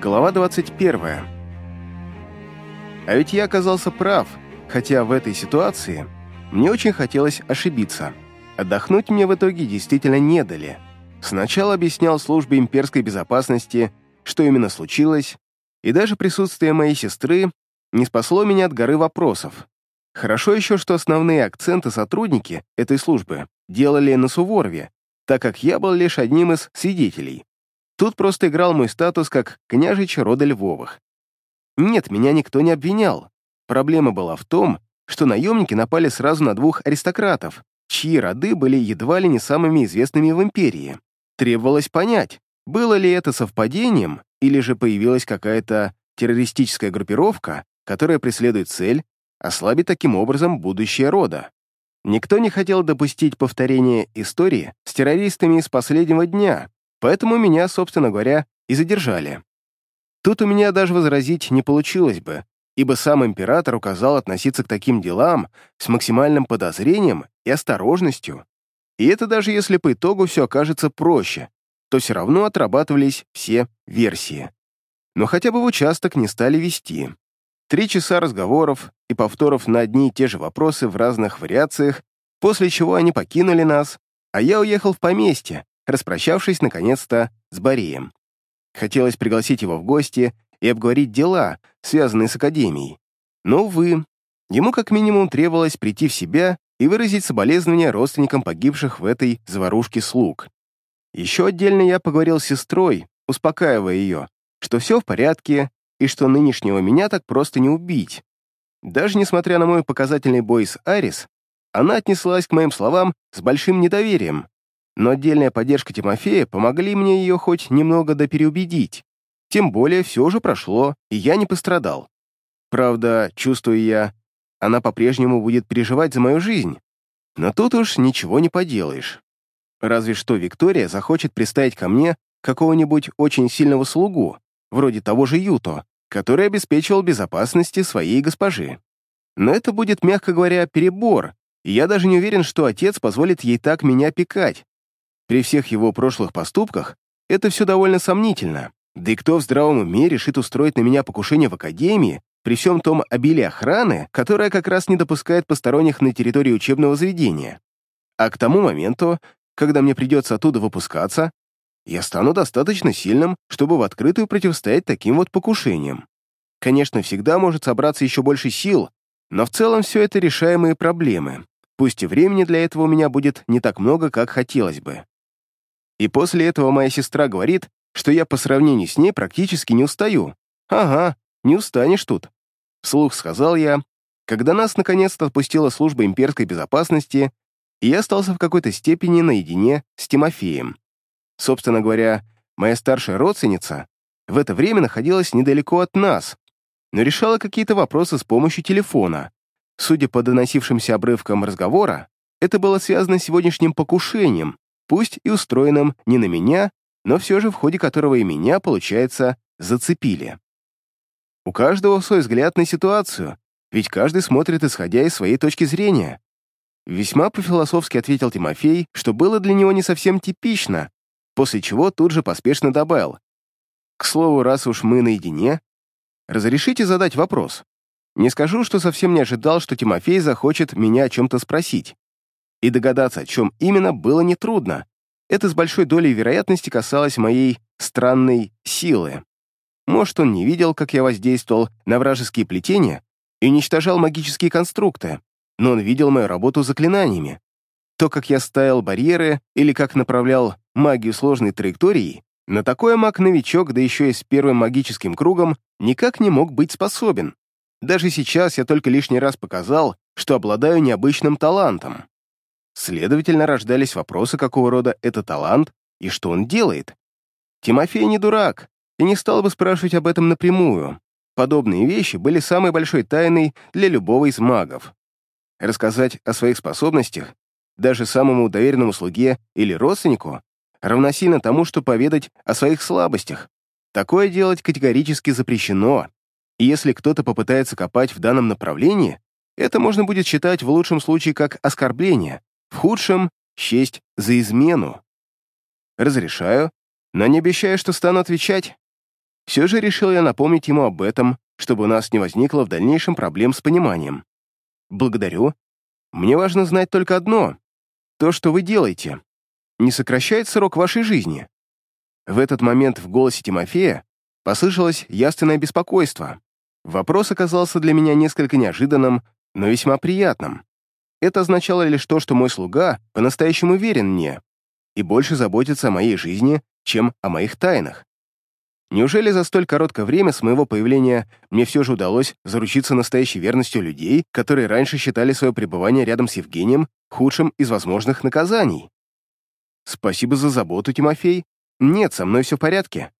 Глава 21. А ведь я оказался прав, хотя в этой ситуации мне очень хотелось ошибиться. Отдохнуть мне в итоге действительно не дали. Сначала объяснял службе имперской безопасности, что именно случилось, и даже присутствие моей сестры не спасло меня от горы вопросов. Хорошо еще, что основные акценты сотрудники этой службы делали на Суворове, так как я был лишь одним из свидетелей. Тут просто играл мой статус как княжич рода Львовых. Нет, меня никто не обвинял. Проблема была в том, что наемники напали сразу на двух аристократов, чьи роды были едва ли не самыми известными в империи. Требовалось понять, было ли это совпадением, или же появилась какая-то террористическая группировка, которая преследует цель ослабить таким образом будущее рода. Никто не хотел допустить повторения истории с террористами из последнего дня, Поэтому меня, собственно говоря, и задержали. Тут у меня даже возразить не получилось бы, ибо сам император указал относиться к таким делам с максимальным подозрением и осторожностью. И это даже если по итогу все окажется проще, то все равно отрабатывались все версии. Но хотя бы в участок не стали вести. Три часа разговоров и повторов на одни и те же вопросы в разных вариациях, после чего они покинули нас, а я уехал в поместье, распрощавшись наконец-то с Бореем. Хотелось пригласить его в гости и обговорить дела, связанные с Академией. Но, увы, ему как минимум требовалось прийти в себя и выразить соболезнования родственникам погибших в этой заварушке слуг. Еще отдельно я поговорил с сестрой, успокаивая ее, что все в порядке и что нынешнего меня так просто не убить. Даже несмотря на мой показательный бой с Арис, она отнеслась к моим словам с большим недоверием, но отдельная поддержка Тимофея помогли мне ее хоть немного допереубедить. Тем более все уже прошло, и я не пострадал. Правда, чувствую я, она по-прежнему будет переживать за мою жизнь. Но тут уж ничего не поделаешь. Разве что Виктория захочет приставить ко мне какого-нибудь очень сильного слугу, вроде того же Юто, который обеспечивал безопасности своей госпожи. Но это будет, мягко говоря, перебор, и я даже не уверен, что отец позволит ей так меня пекать, при всех его прошлых поступках это все довольно сомнительно. Да и кто в здравом уме решит устроить на меня покушение в академии при всем том обилии охраны, которая как раз не допускает посторонних на территории учебного заведения? А к тому моменту, когда мне придется оттуда выпускаться, я стану достаточно сильным, чтобы в открытую противостоять таким вот покушениям. Конечно, всегда может собраться еще больше сил, но в целом все это решаемые проблемы. Пусть и времени для этого у меня будет не так много, как хотелось бы. И после этого моя сестра говорит, что я по сравнению с ней практически не устаю. Ага, не устанешь тут. Вслух сказал я, когда нас наконец-то отпустила служба имперской безопасности, и я остался в какой-то степени наедине с Тимофеем. Собственно говоря, моя старшая родственница в это время находилась недалеко от нас, но решала какие-то вопросы с помощью телефона. Судя по доносившимся обрывкам разговора, это было связано с сегодняшним покушением, пусть и устроенном не на меня, но все же в ходе которого и меня, получается, зацепили. У каждого свой взгляд на ситуацию, ведь каждый смотрит, исходя из своей точки зрения. Весьма по-философски ответил Тимофей, что было для него не совсем типично, после чего тут же поспешно добавил. «К слову, раз уж мы наедине, разрешите задать вопрос. Не скажу, что совсем не ожидал, что Тимофей захочет меня о чем-то спросить и догадаться, о чем именно, было нетрудно. Это с большой долей вероятности касалось моей странной силы. Может, он не видел, как я воздействовал на вражеские плетения и уничтожал магические конструкты, но он видел мою работу заклинаниями. То, как я ставил барьеры или как направлял магию сложной траекторией, на такое маг-новичок, да еще и с первым магическим кругом, никак не мог быть способен. Даже сейчас я только лишний раз показал, что обладаю необычным талантом. Следовательно, рождались вопросы, какого рода это талант и что он делает. Тимофей не дурак и не стал бы спрашивать об этом напрямую. Подобные вещи были самой большой тайной для любого из магов. Рассказать о своих способностях даже самому доверенному слуге или родственнику равносильно тому, что поведать о своих слабостях. Такое делать категорически запрещено. И если кто-то попытается копать в данном направлении, это можно будет считать в лучшем случае как оскорбление, в худшем — честь за измену. Разрешаю, но не обещаю, что стану отвечать. Все же решил я напомнить ему об этом, чтобы у нас не возникло в дальнейшем проблем с пониманием. «Благодарю. Мне важно знать только одно. То, что вы делаете, не сокращает срок вашей жизни». В этот момент в голосе Тимофея послышалось ясное беспокойство. Вопрос оказался для меня несколько неожиданным, но весьма приятным. Это означало лишь то, что мой слуга по-настоящему верен мне и больше заботится о моей жизни, чем о моих тайнах. Неужели за столь короткое время с моего появления мне все же удалось заручиться настоящей верностью людей, которые раньше считали свое пребывание рядом с Евгением худшим из возможных наказаний? Спасибо за заботу, Тимофей. Нет, со мной все в порядке.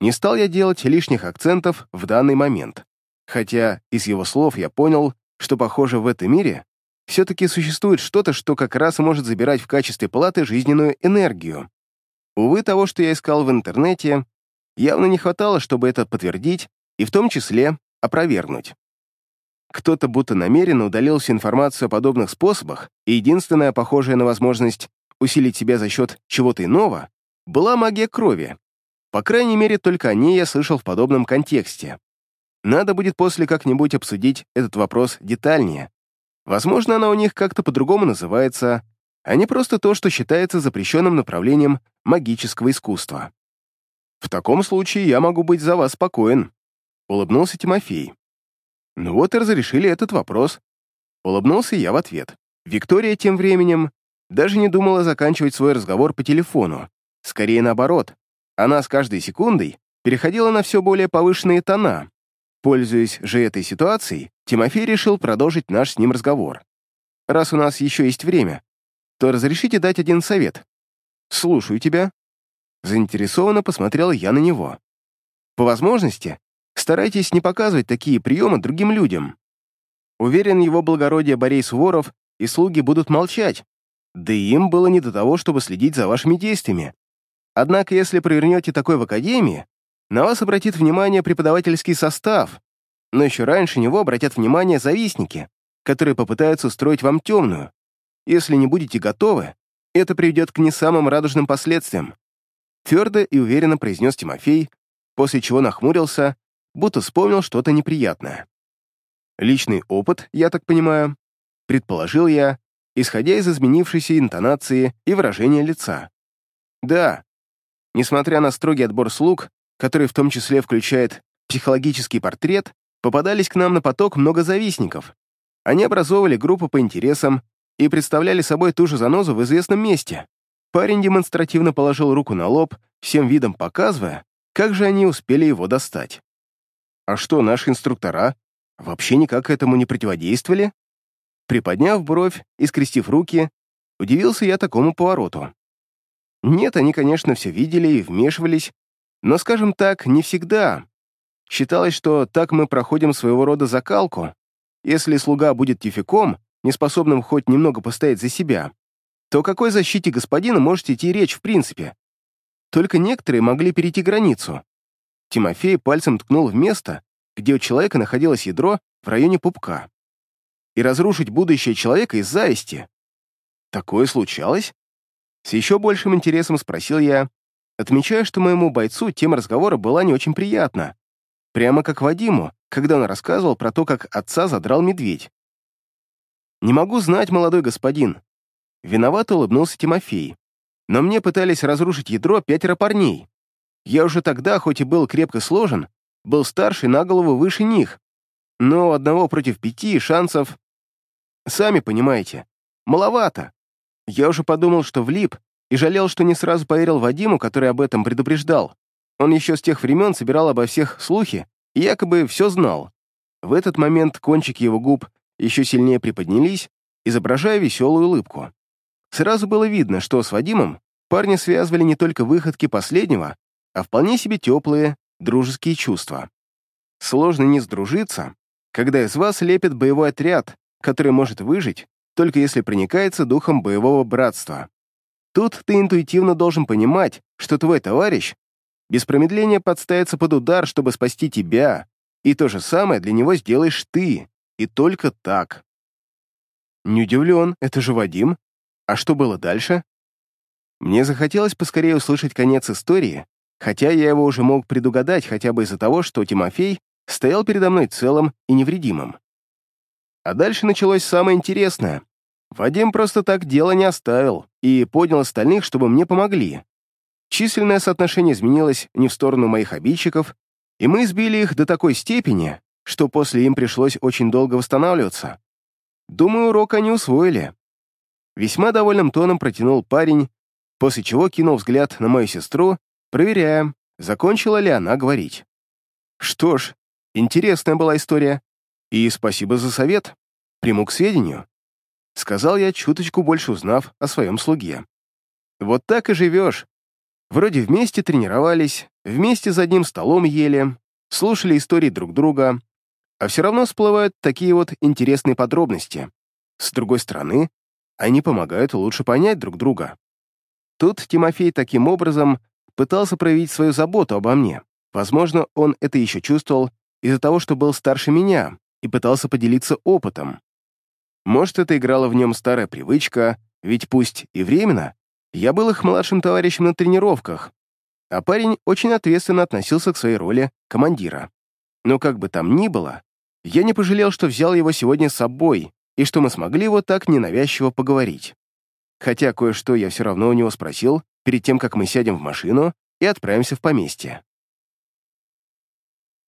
Не стал я делать лишних акцентов в данный момент. Хотя из его слов я понял, что, похоже, в этом мире все-таки существует что-то, что как раз может забирать в качестве платы жизненную энергию. Увы, того, что я искал в интернете, явно не хватало, чтобы это подтвердить и в том числе опровергнуть. Кто-то будто намеренно удалил всю информацию о подобных способах, и единственная похожая на возможность усилить себя за счет чего-то иного была магия крови. По крайней мере, только о ней я слышал в подобном контексте. Надо будет после как-нибудь обсудить этот вопрос детальнее. Возможно, она у них как-то по-другому называется, а не просто то, что считается запрещенным направлением магического искусства. «В таком случае я могу быть за вас спокоен», — улыбнулся Тимофей. «Ну вот и разрешили этот вопрос». Улыбнулся я в ответ. Виктория тем временем даже не думала заканчивать свой разговор по телефону. Скорее наоборот. Она с каждой секундой переходила на все более повышенные тона. Пользуясь же этой ситуацией, Тимофей решил продолжить наш с ним разговор. «Раз у нас еще есть время, то разрешите дать один совет. Слушаю тебя», Заинтересованно посмотрел я на него. По возможности, старайтесь не показывать такие приемы другим людям. Уверен, его благородие Борей Суворов и слуги будут молчать, да и им было не до того, чтобы следить за вашими действиями. Однако, если провернете такой в академии, на вас обратит внимание преподавательский состав, но еще раньше него обратят внимание завистники, которые попытаются устроить вам темную. Если не будете готовы, это приведет к не самым радужным последствиям. Твердо и уверенно произнес Тимофей, после чего нахмурился, будто вспомнил что-то неприятное. Личный опыт, я так понимаю, предположил я, исходя из изменившейся интонации и выражения лица. Да, несмотря на строгий отбор слуг, который в том числе включает психологический портрет, попадались к нам на поток много завистников. Они образовывали группу по интересам и представляли собой ту же занозу в известном месте. Парень демонстративно положил руку на лоб, всем видом показывая, как же они успели его достать. А что, наши инструктора вообще никак этому не противодействовали? Приподняв бровь и скрестив руки, удивился я такому повороту. Нет, они, конечно, все видели и вмешивались, но, скажем так, не всегда. Считалось, что так мы проходим своего рода закалку. Если слуга будет тификом, неспособным хоть немного постоять за себя, то о какой защите господина может идти речь в принципе? Только некоторые могли перейти границу. Тимофей пальцем ткнул в место, где у человека находилось ядро в районе пупка. И разрушить будущее человека из зависти. Такое случалось? С еще большим интересом спросил я, отмечая, что моему бойцу тема разговора была не очень приятна. Прямо как Вадиму, когда он рассказывал про то, как отца задрал медведь. «Не могу знать, молодой господин. Виновато улыбнулся Тимофей. Но мне пытались разрушить ядро пятеро парней. Я уже тогда, хоть и был крепко сложен, был старше на голову выше них. Но одного против пяти шансов... Сами понимаете, маловато. Я уже подумал, что влип, и жалел, что не сразу поверил Вадиму, который об этом предупреждал. Он еще с тех времен собирал обо всех слухи и якобы все знал. В этот момент кончики его губ еще сильнее приподнялись, изображая веселую улыбку. Сразу было видно, что с Вадимом парни связывали не только выходки последнего, а вполне себе теплые, дружеские чувства. Сложно не сдружиться, когда из вас лепит боевой отряд, который может выжить, только если проникается духом боевого братства. Тут ты интуитивно должен понимать, что твой товарищ без промедления подставится под удар, чтобы спасти тебя, и то же самое для него сделаешь ты, и только так. Не удивлен, это же Вадим, а что было дальше? Мне захотелось поскорее услышать конец истории, хотя я его уже мог предугадать хотя бы из-за того, что Тимофей стоял передо мной целым и невредимым. А дальше началось самое интересное. Вадим просто так дело не оставил и поднял остальных, чтобы мне помогли. Численное соотношение изменилось не в сторону моих обидчиков, и мы сбили их до такой степени, что после им пришлось очень долго восстанавливаться. Думаю, урок они усвоили. Весьма довольным тоном протянул парень, после чего кинул взгляд на мою сестру, проверяя, закончила ли она говорить. Что ж, интересная была история. И спасибо за совет. Приму к сведению. Сказал я, чуточку больше узнав о своем слуге. Вот так и живешь. Вроде вместе тренировались, вместе за одним столом ели, слушали истории друг друга, а все равно всплывают такие вот интересные подробности. С другой стороны, они помогают лучше понять друг друга. Тут Тимофей таким образом пытался проявить свою заботу обо мне. Возможно, он это еще чувствовал из-за того, что был старше меня и пытался поделиться опытом. Может, это играла в нем старая привычка, ведь пусть и временно, я был их младшим товарищем на тренировках, а парень очень ответственно относился к своей роли командира. Но как бы там ни было, я не пожалел, что взял его сегодня с собой и что мы смогли вот так ненавязчиво поговорить. Хотя кое-что я все равно у него спросил перед тем, как мы сядем в машину и отправимся в поместье.